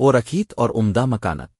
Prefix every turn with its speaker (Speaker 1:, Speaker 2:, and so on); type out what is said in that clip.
Speaker 1: اور رکھیت اور عمدہ مکانت۔